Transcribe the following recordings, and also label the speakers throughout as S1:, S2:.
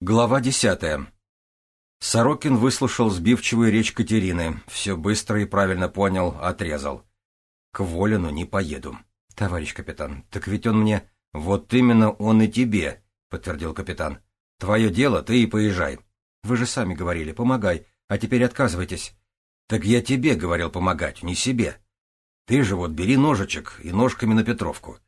S1: Глава десятая. Сорокин выслушал сбивчивую речь Катерины, все быстро и правильно понял, отрезал. К Волину не поеду. Товарищ капитан, так ведь он мне... Вот именно он и тебе, подтвердил капитан. Твое дело, ты и поезжай. Вы же сами говорили, помогай, а теперь отказывайтесь. Так я тебе говорил помогать, не себе. Ты же вот бери ножичек и ножками на Петровку.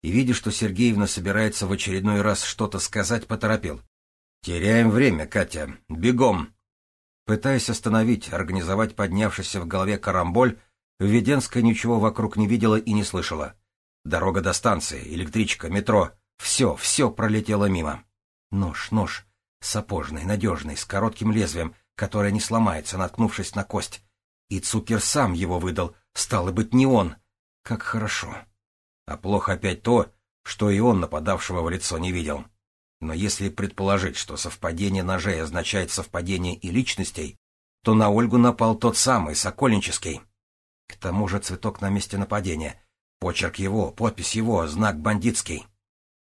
S1: И видя, что Сергеевна собирается в очередной раз что-то сказать, поторопил. «Теряем время, Катя. Бегом!» Пытаясь остановить, организовать поднявшийся в голове карамболь, Введенская ничего вокруг не видела и не слышала. Дорога до станции, электричка, метро — все, все пролетело мимо. Нож, нож, сапожный, надежный, с коротким лезвием, которое не сломается, наткнувшись на кость. И Цукер сам его выдал, стало быть, не он. Как хорошо. А плохо опять то, что и он нападавшего в лицо не видел. Но если предположить, что совпадение ножей означает совпадение и личностей, то на Ольгу напал тот самый, Сокольнический. К тому же цветок на месте нападения. Почерк его, подпись его, знак бандитский.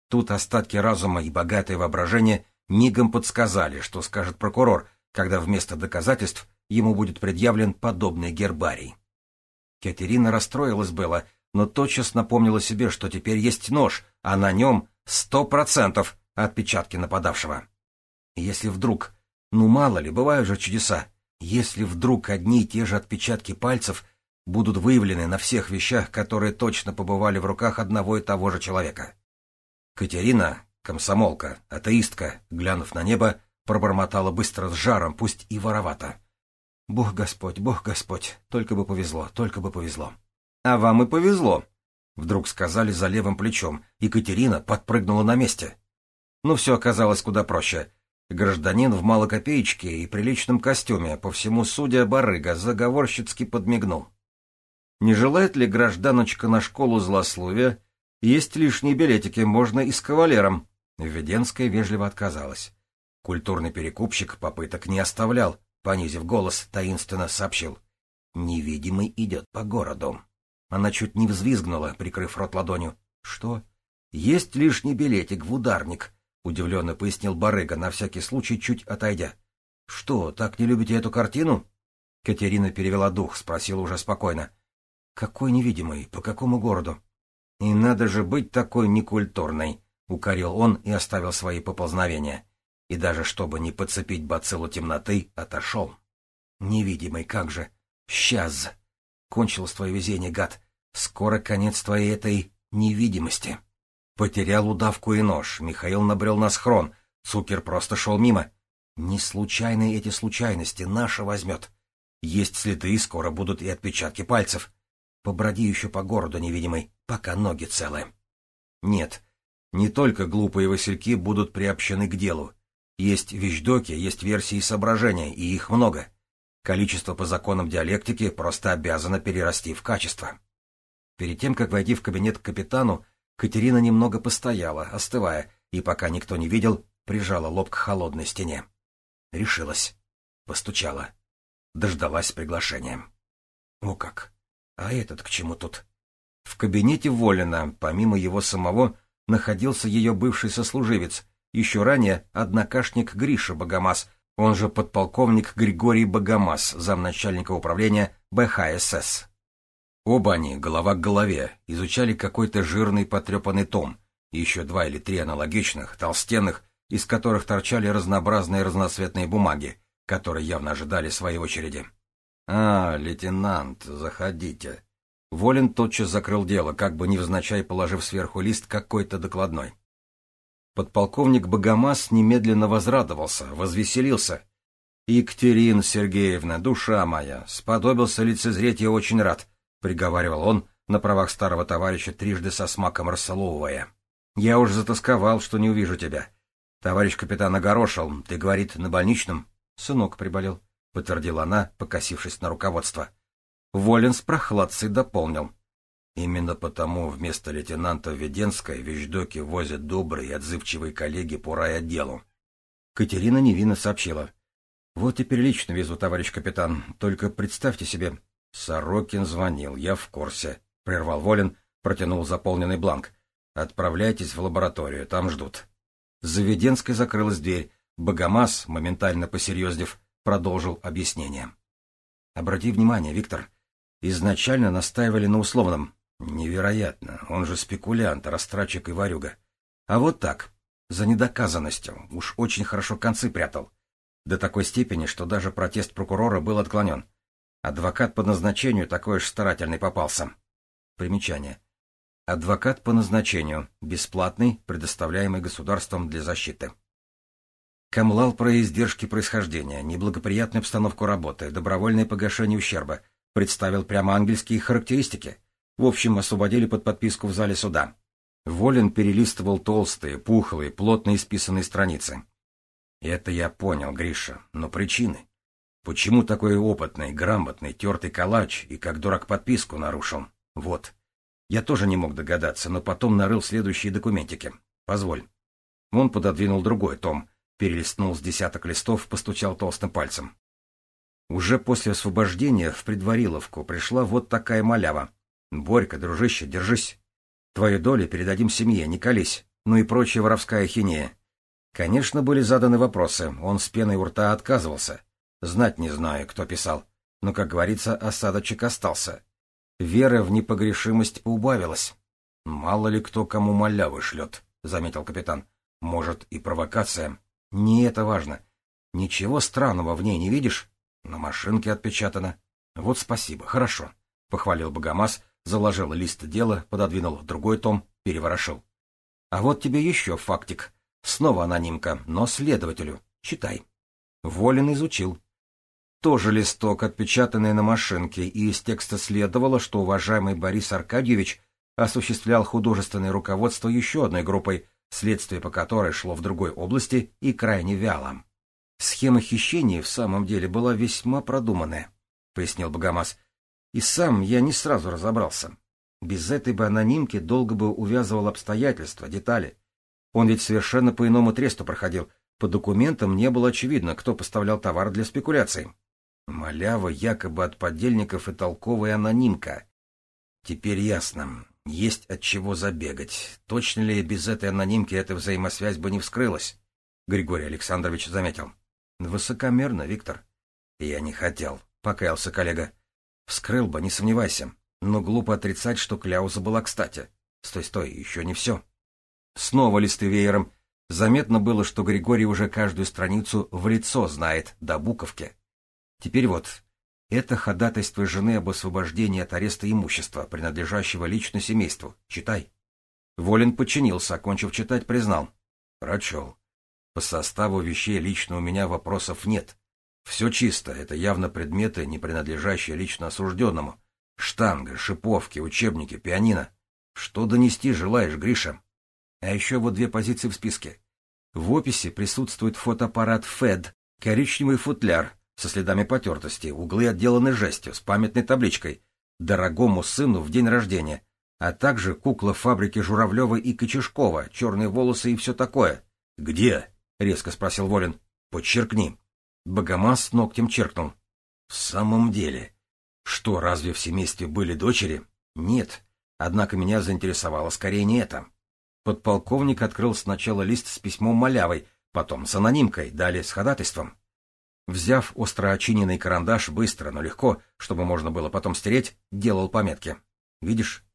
S1: Тут остатки разума и богатое воображение мигом подсказали, что скажет прокурор, когда вместо доказательств ему будет предъявлен подобный гербарий. Катерина расстроилась было, но тотчас напомнила себе, что теперь есть нож, а на нем сто процентов отпечатки нападавшего. Если вдруг, ну мало ли, бывают же чудеса, если вдруг одни и те же отпечатки пальцев будут выявлены на всех вещах, которые точно побывали в руках одного и того же человека. Катерина, комсомолка, атеистка, глянув на небо, пробормотала быстро с жаром, пусть и воровато. «Бог Господь, Бог Господь, только бы повезло, только бы повезло». «А вам и повезло», — вдруг сказали за левым плечом, и Катерина подпрыгнула на месте. Но все оказалось куда проще. Гражданин в малокопеечке и приличном костюме, по всему судя, барыга, заговорщицки подмигнул. Не желает ли гражданочка на школу злословия? Есть лишние билетики, можно и с кавалером. Введенская вежливо отказалась. Культурный перекупщик попыток не оставлял, понизив голос, таинственно сообщил. «Невидимый идет по городу». Она чуть не взвизгнула, прикрыв рот ладонью. «Что?» «Есть лишний билетик в ударник», — удивленно пояснил Барыга, на всякий случай чуть отойдя. — Что, так не любите эту картину? Катерина перевела дух, спросила уже спокойно. — Какой невидимый? По какому городу? — И надо же быть такой некультурной, — укорил он и оставил свои поползновения. И даже чтобы не подцепить бациллу темноты, отошел. — Невидимый, как же! Сейчас! Кончилось твое везение, гад! Скоро конец твоей этой невидимости! — Потерял удавку и нож, Михаил набрел на схрон, Цукер просто шел мимо. Не случайные эти случайности, наша возьмет. Есть следы, скоро будут и отпечатки пальцев. Поброди еще по городу невидимый, пока ноги целы. Нет, не только глупые васильки будут приобщены к делу. Есть вещдоки, есть версии соображения, и их много. Количество по законам диалектики просто обязано перерасти в качество. Перед тем, как войти в кабинет к капитану, Катерина немного постояла, остывая, и пока никто не видел, прижала лоб к холодной стене. Решилась. Постучала. Дождалась приглашения. О как! А этот к чему тут? В кабинете Волина, помимо его самого, находился ее бывший сослуживец, еще ранее однокашник Гриша Богомаз, он же подполковник Григорий Богомаз, замначальника управления БХСС. Оба они, голова к голове, изучали какой-то жирный потрепанный том, и еще два или три аналогичных, толстенных, из которых торчали разнообразные разноцветные бумаги, которые явно ожидали своей очереди. «А, лейтенант, заходите». Волин тотчас закрыл дело, как бы невзначай положив сверху лист какой-то докладной. Подполковник Богомаз немедленно возрадовался, возвеселился. «Екатерина Сергеевна, душа моя, сподобился лицезреть я очень рад. — приговаривал он, на правах старого товарища трижды со смаком рассоловывая. — Я уж затасковал, что не увижу тебя. Товарищ капитан огорошил, ты, говорит, на больничном. — Сынок приболел, — подтвердила она, покосившись на руководство. Волин с прохладцей дополнил. Именно потому вместо лейтенанта Веденской вещдоки возят добрые и отзывчивые коллеги по райотделу. Катерина невинно сообщила. — Вот теперь лично везу, товарищ капитан, только представьте себе, Сорокин звонил, я в курсе. Прервал Волин, протянул заполненный бланк. Отправляйтесь в лабораторию, там ждут. За Веденской закрылась дверь, Богомаз, моментально посерьезнев, продолжил объяснение. Обрати внимание, Виктор, изначально настаивали на условном. Невероятно, он же спекулянт, растратчик и варюга. А вот так, за недоказанностью, уж очень хорошо концы прятал. До такой степени, что даже протест прокурора был отклонен. Адвокат по назначению такой уж старательный попался. Примечание. Адвокат по назначению, бесплатный, предоставляемый государством для защиты. Камлал про издержки происхождения, неблагоприятную обстановку работы, добровольное погашение ущерба, представил прямо ангельские характеристики. В общем, освободили под подписку в зале суда. Волин перелистывал толстые, пухлые, плотно исписанные страницы. Это я понял, Гриша, но причины. Почему такой опытный, грамотный, тертый калач и как дурак подписку нарушил? Вот. Я тоже не мог догадаться, но потом нарыл следующие документики. Позволь. Он пододвинул другой том, перелистнул с десяток листов, постучал толстым пальцем. Уже после освобождения в предвариловку пришла вот такая малява. «Борька, дружище, держись. Твою долю передадим семье, не колись. Ну и прочая воровская хинея». Конечно, были заданы вопросы, он с пеной у рта отказывался. Знать не знаю, кто писал, но, как говорится, осадочек остался. Вера в непогрешимость поубавилась. «Мало ли кто кому малявы шлет», — заметил капитан. «Может, и провокация. Не это важно. Ничего странного в ней не видишь? На машинке отпечатано. Вот спасибо, хорошо», — похвалил Богомаз, заложил лист дела, пододвинул другой том, переворошил. «А вот тебе еще фактик. Снова анонимка, но следователю. Читай». Волин изучил. Тоже листок, отпечатанный на машинке, и из текста следовало, что уважаемый Борис Аркадьевич осуществлял художественное руководство еще одной группой, следствие по которой шло в другой области и крайне вяло. Схема хищения в самом деле была весьма продуманная, — пояснил Богомаз. И сам я не сразу разобрался. Без этой бы анонимки долго бы увязывал обстоятельства, детали. Он ведь совершенно по иному тресту проходил. По документам не было очевидно, кто поставлял товар для спекуляций. Малява якобы от подельников и толковая анонимка. Теперь ясно. Есть от чего забегать. Точно ли без этой анонимки эта взаимосвязь бы не вскрылась? Григорий Александрович заметил. Высокомерно, Виктор. Я не хотел, покаялся коллега. Вскрыл бы, не сомневайся. Но глупо отрицать, что кляуза была кстати. Стой, стой, еще не все. Снова листы веером. Заметно было, что Григорий уже каждую страницу в лицо знает, до буковки. Теперь вот, это ходатайство жены об освобождении от ареста имущества, принадлежащего лично семейству. Читай. Волин подчинился, окончив читать, признал. Прочел. По составу вещей лично у меня вопросов нет. Все чисто, это явно предметы, не принадлежащие лично осужденному. Штанга, шиповки, учебники, пианино. Что донести желаешь, Гриша? А еще вот две позиции в списке. В описи присутствует фотоаппарат ФЭД, коричневый футляр, со следами потертости, углы отделаны жестью, с памятной табличкой «Дорогому сыну в день рождения», а также кукла фабрики Журавлева и Кочешкова, черные волосы и все такое. «Где?» — резко спросил Волин. «Подчеркни». Богомаз ногтем черкнул. «В самом деле. Что, разве в семействе были дочери?» «Нет. Однако меня заинтересовало скорее не это». Подполковник открыл сначала лист с письмом малявой, потом с анонимкой, далее с ходатайством. Взяв остро очиненный карандаш быстро, но легко, чтобы можно было потом стереть, делал пометки. Видишь?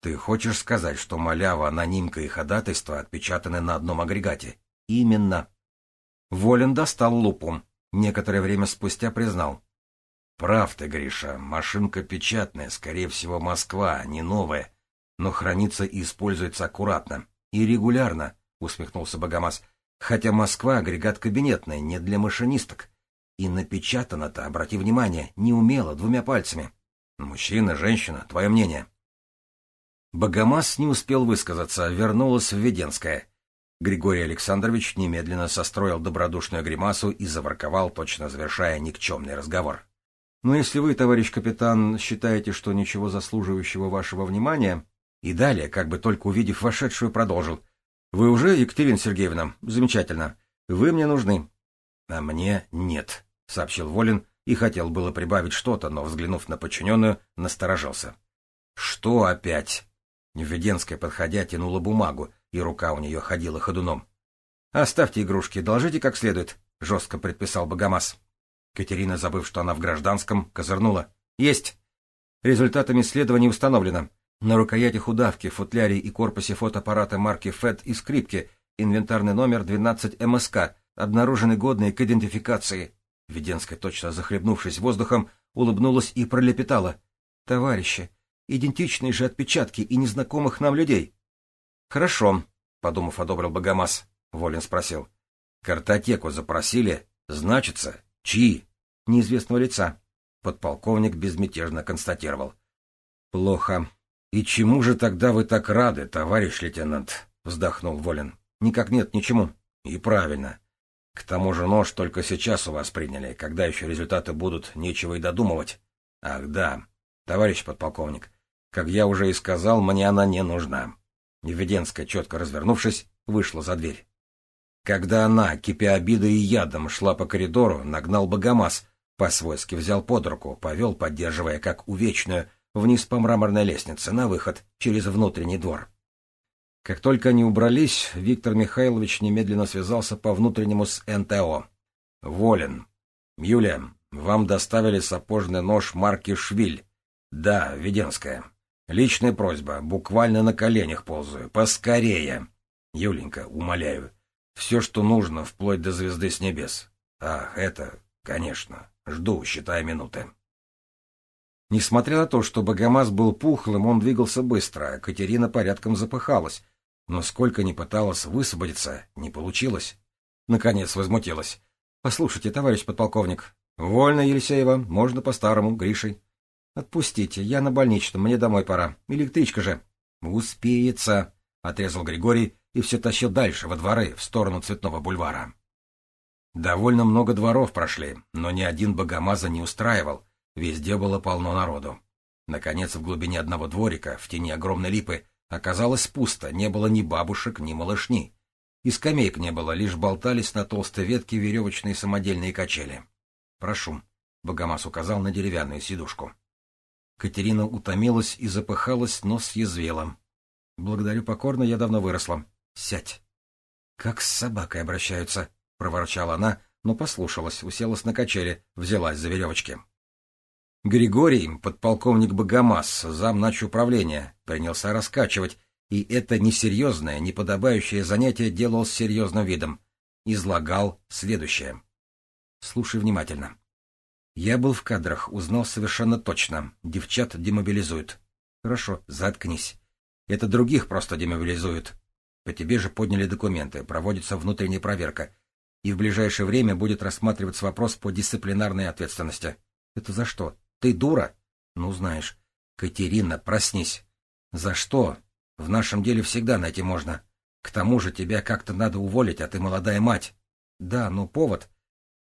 S1: Ты хочешь сказать, что малява, анонимка и ходатайство отпечатаны на одном агрегате? Именно. Волин достал лупу. Некоторое время спустя признал. Прав ты, Гриша, машинка печатная, скорее всего, Москва, не новая, но хранится и используется аккуратно. И регулярно, усмехнулся Богомаз. Хотя Москва агрегат кабинетный, не для машинисток. И напечатано-то, обрати внимание, неумело, двумя пальцами. Мужчина, женщина, твое мнение. Богомаз не успел высказаться, вернулась в Веденское. Григорий Александрович немедленно состроил добродушную гримасу и заворковал, точно завершая никчемный разговор. «Но если вы, товарищ капитан, считаете, что ничего заслуживающего вашего внимания...» И далее, как бы только увидев вошедшую, продолжил. «Вы уже, Екатерина Сергеевна? Замечательно. Вы мне нужны». «А мне нет», — сообщил Волин и хотел было прибавить что-то, но, взглянув на подчиненную, насторожился. «Что опять?» Введенская, подходя, тянула бумагу, и рука у нее ходила ходуном. Оставьте игрушки, доложите как следует, — жестко предписал Богомаз. Катерина, забыв, что она в гражданском, козырнула. Есть. Результатами исследований установлено. На рукоятях удавки, футляре и корпусе фотоаппарата марки FED и скрипки инвентарный номер 12 МСК обнаружены годные к идентификации. Веденская, точно захлебнувшись воздухом, улыбнулась и пролепетала. — Товарищи, идентичные же отпечатки и незнакомых нам людей. — Хорошо, — подумав, одобрил Богомаз. Волин спросил. — Картотеку запросили? Значится, чьи? — Неизвестного лица. Подполковник безмятежно констатировал. — Плохо. И чему же тогда вы так рады, товарищ лейтенант? — вздохнул Волин. — Никак нет, ничему. — И правильно. К тому же нож только сейчас у вас приняли, когда еще результаты будут, нечего и додумывать. Ах да, товарищ подполковник, как я уже и сказал, мне она не нужна. Неведенская, четко развернувшись, вышла за дверь. Когда она, кипя обидой и ядом, шла по коридору, нагнал Богомаз, по-свойски взял под руку, повел, поддерживая как увечную, вниз по мраморной лестнице, на выход, через внутренний двор. Как только они убрались, Виктор Михайлович немедленно связался по внутреннему с НТО. «Волен. Юлия, вам доставили сапожный нож марки «Швиль». Да, Веденская. Личная просьба, буквально на коленях ползаю. Поскорее. Юленька, умоляю. Все, что нужно, вплоть до звезды с небес. Ах, это, конечно. Жду, считая минуты. Несмотря на то, что Богомаз был пухлым, он двигался быстро, а Катерина порядком запыхалась. Но сколько ни пыталась высвободиться, не получилось. Наконец возмутилась. — Послушайте, товарищ подполковник. — Вольно, Елисеева, можно по-старому, Гришей. — Отпустите, я на больничном, мне домой пора. Электричка же. — Успеется, — отрезал Григорий и все тащил дальше, во дворы, в сторону Цветного бульвара. Довольно много дворов прошли, но ни один богомаза не устраивал, Везде было полно народу. Наконец, в глубине одного дворика, в тени огромной липы, оказалось пусто, не было ни бабушек, ни малышни. И скамеек не было, лишь болтались на толстой ветке веревочные самодельные качели. «Прошу», — Богомаз указал на деревянную сидушку. Катерина утомилась и запыхалась, но съязвела. «Благодарю покорно, я давно выросла. Сядь». «Как с собакой обращаются», — проворчала она, но послушалась, уселась на качели, взялась за веревочки. Григорий, подполковник Богомаз, зам управления, принялся раскачивать, и это несерьезное, неподобающее занятие делал с серьезным видом. Излагал следующее. Слушай внимательно. Я был в кадрах, узнал совершенно точно. Девчат демобилизуют. Хорошо, заткнись. Это других просто демобилизуют. По тебе же подняли документы, проводится внутренняя проверка. И в ближайшее время будет рассматриваться вопрос по дисциплинарной ответственности. Это за что? Ты дура? Ну, знаешь. Катерина, проснись. За что? В нашем деле всегда найти можно. К тому же тебя как-то надо уволить, а ты молодая мать. Да, ну повод.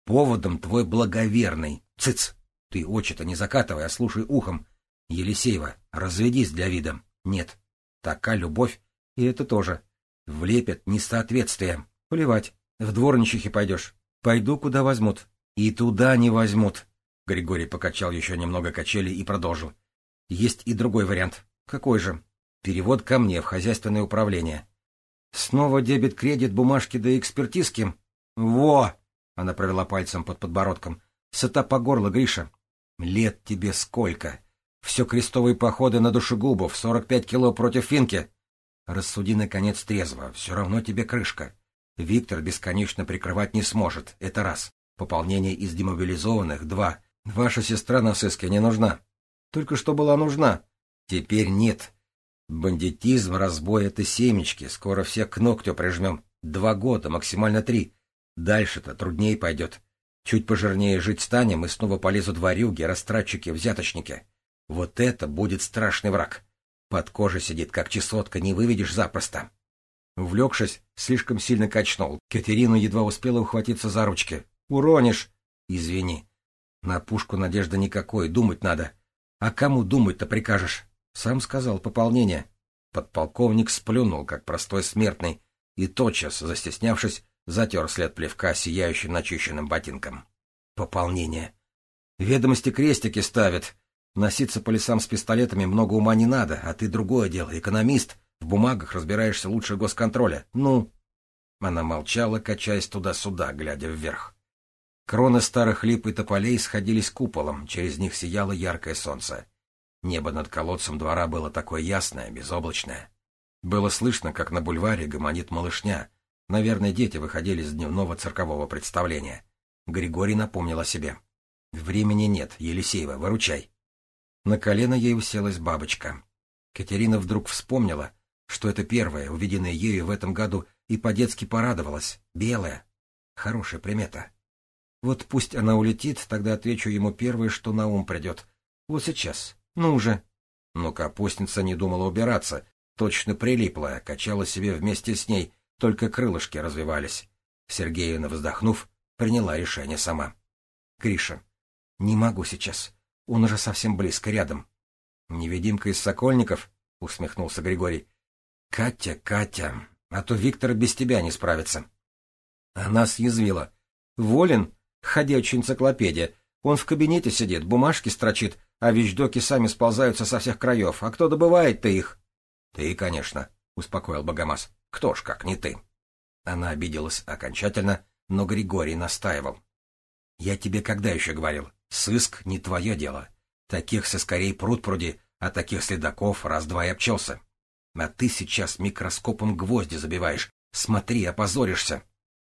S1: Поводом твой благоверный. Цыц! Ты очи-то не закатывай, а слушай ухом. Елисеева, разведись для вида. Нет. Такая любовь. И это тоже. Влепят несоответствие. Плевать. В дворничихе пойдешь. Пойду, куда возьмут. И туда не возьмут. Григорий покачал еще немного качели и продолжил. Есть и другой вариант. Какой же? Перевод ко мне в хозяйственное управление. Снова дебет-кредит, бумажки да экспертизки. Во! Она провела пальцем под подбородком. Сыта по горло, Гриша. Лет тебе сколько? Все крестовые походы на душегубов, сорок пять кило против финки. Рассуди, наконец, трезво, все равно тебе крышка. Виктор бесконечно прикрывать не сможет, это раз. Пополнение из демобилизованных — два. Ваша сестра на сыске не нужна. Только что была нужна. Теперь нет. Бандитизм, разбой — это семечки. Скоро все к ногтю прижмем. Два года, максимально три. Дальше-то труднее пойдет. Чуть пожирнее жить станем, и снова полезут ворюги, растратчики, взяточники. Вот это будет страшный враг. Под кожей сидит, как чесотка, не выведешь запросто. Увлекшись, слишком сильно качнул. Катерина едва успела ухватиться за ручки. «Уронишь!» «Извини. На пушку надежды никакой, думать надо. А кому думать-то прикажешь? Сам сказал, пополнение. Подполковник сплюнул, как простой смертный, и тотчас, застеснявшись, затер след плевка сияющим начищенным ботинком. Пополнение. Ведомости крестики ставят. Носиться по лесам с пистолетами много ума не надо, а ты другое дело, экономист. В бумагах разбираешься лучше госконтроля. Ну? Она молчала, качаясь туда-сюда, глядя вверх. Кроны старых лип и тополей сходились куполом, через них сияло яркое солнце. Небо над колодцем двора было такое ясное, безоблачное. Было слышно, как на бульваре гомонит малышня. Наверное, дети выходили с дневного циркового представления. Григорий напомнил о себе. «Времени нет, Елисеева, выручай». На колено ей уселась бабочка. Катерина вдруг вспомнила, что это первое, увиденное ею в этом году, и по-детски порадовалась. Белая. Хорошая примета. Вот пусть она улетит, тогда отвечу ему первое, что на ум придет. Вот сейчас. Ну уже. Но капустница не думала убираться, точно прилипла, качала себе вместе с ней, только крылышки развивались. Сергеевна, вздохнув, приняла решение сама. — Гриша, не могу сейчас. Он уже совсем близко, рядом. — Невидимка из Сокольников? — усмехнулся Григорий. — Катя, Катя, а то Виктор без тебя не справится. Она съязвила. — Волен? Ходячая энциклопедия. Он в кабинете сидит, бумажки строчит, а вещдоки сами сползаются со всех краев. А кто добывает-то их? «Ты, конечно», — успокоил Богомаз. «Кто ж, как не ты?» Она обиделась окончательно, но Григорий настаивал. «Я тебе когда еще говорил? Сыск не твое дело. Таких сыскарей пруд пруди, а таких следаков раз-два и обчелся. А ты сейчас микроскопом гвозди забиваешь. Смотри, опозоришься.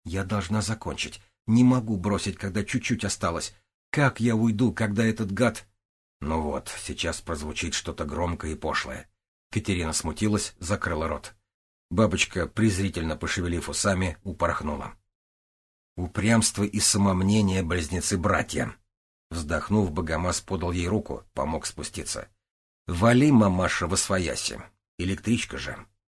S1: Я должна закончить. Не могу бросить, когда чуть-чуть осталось. Как я уйду, когда этот гад... Ну вот, сейчас прозвучит что-то громкое и пошлое. Катерина смутилась, закрыла рот. Бабочка, презрительно пошевелив усами, упорхнула. Упрямство и самомнение близнецы-братья. Вздохнув, Богомаз подал ей руку, помог спуститься. — Вали, мамаша, во свояси. Электричка же.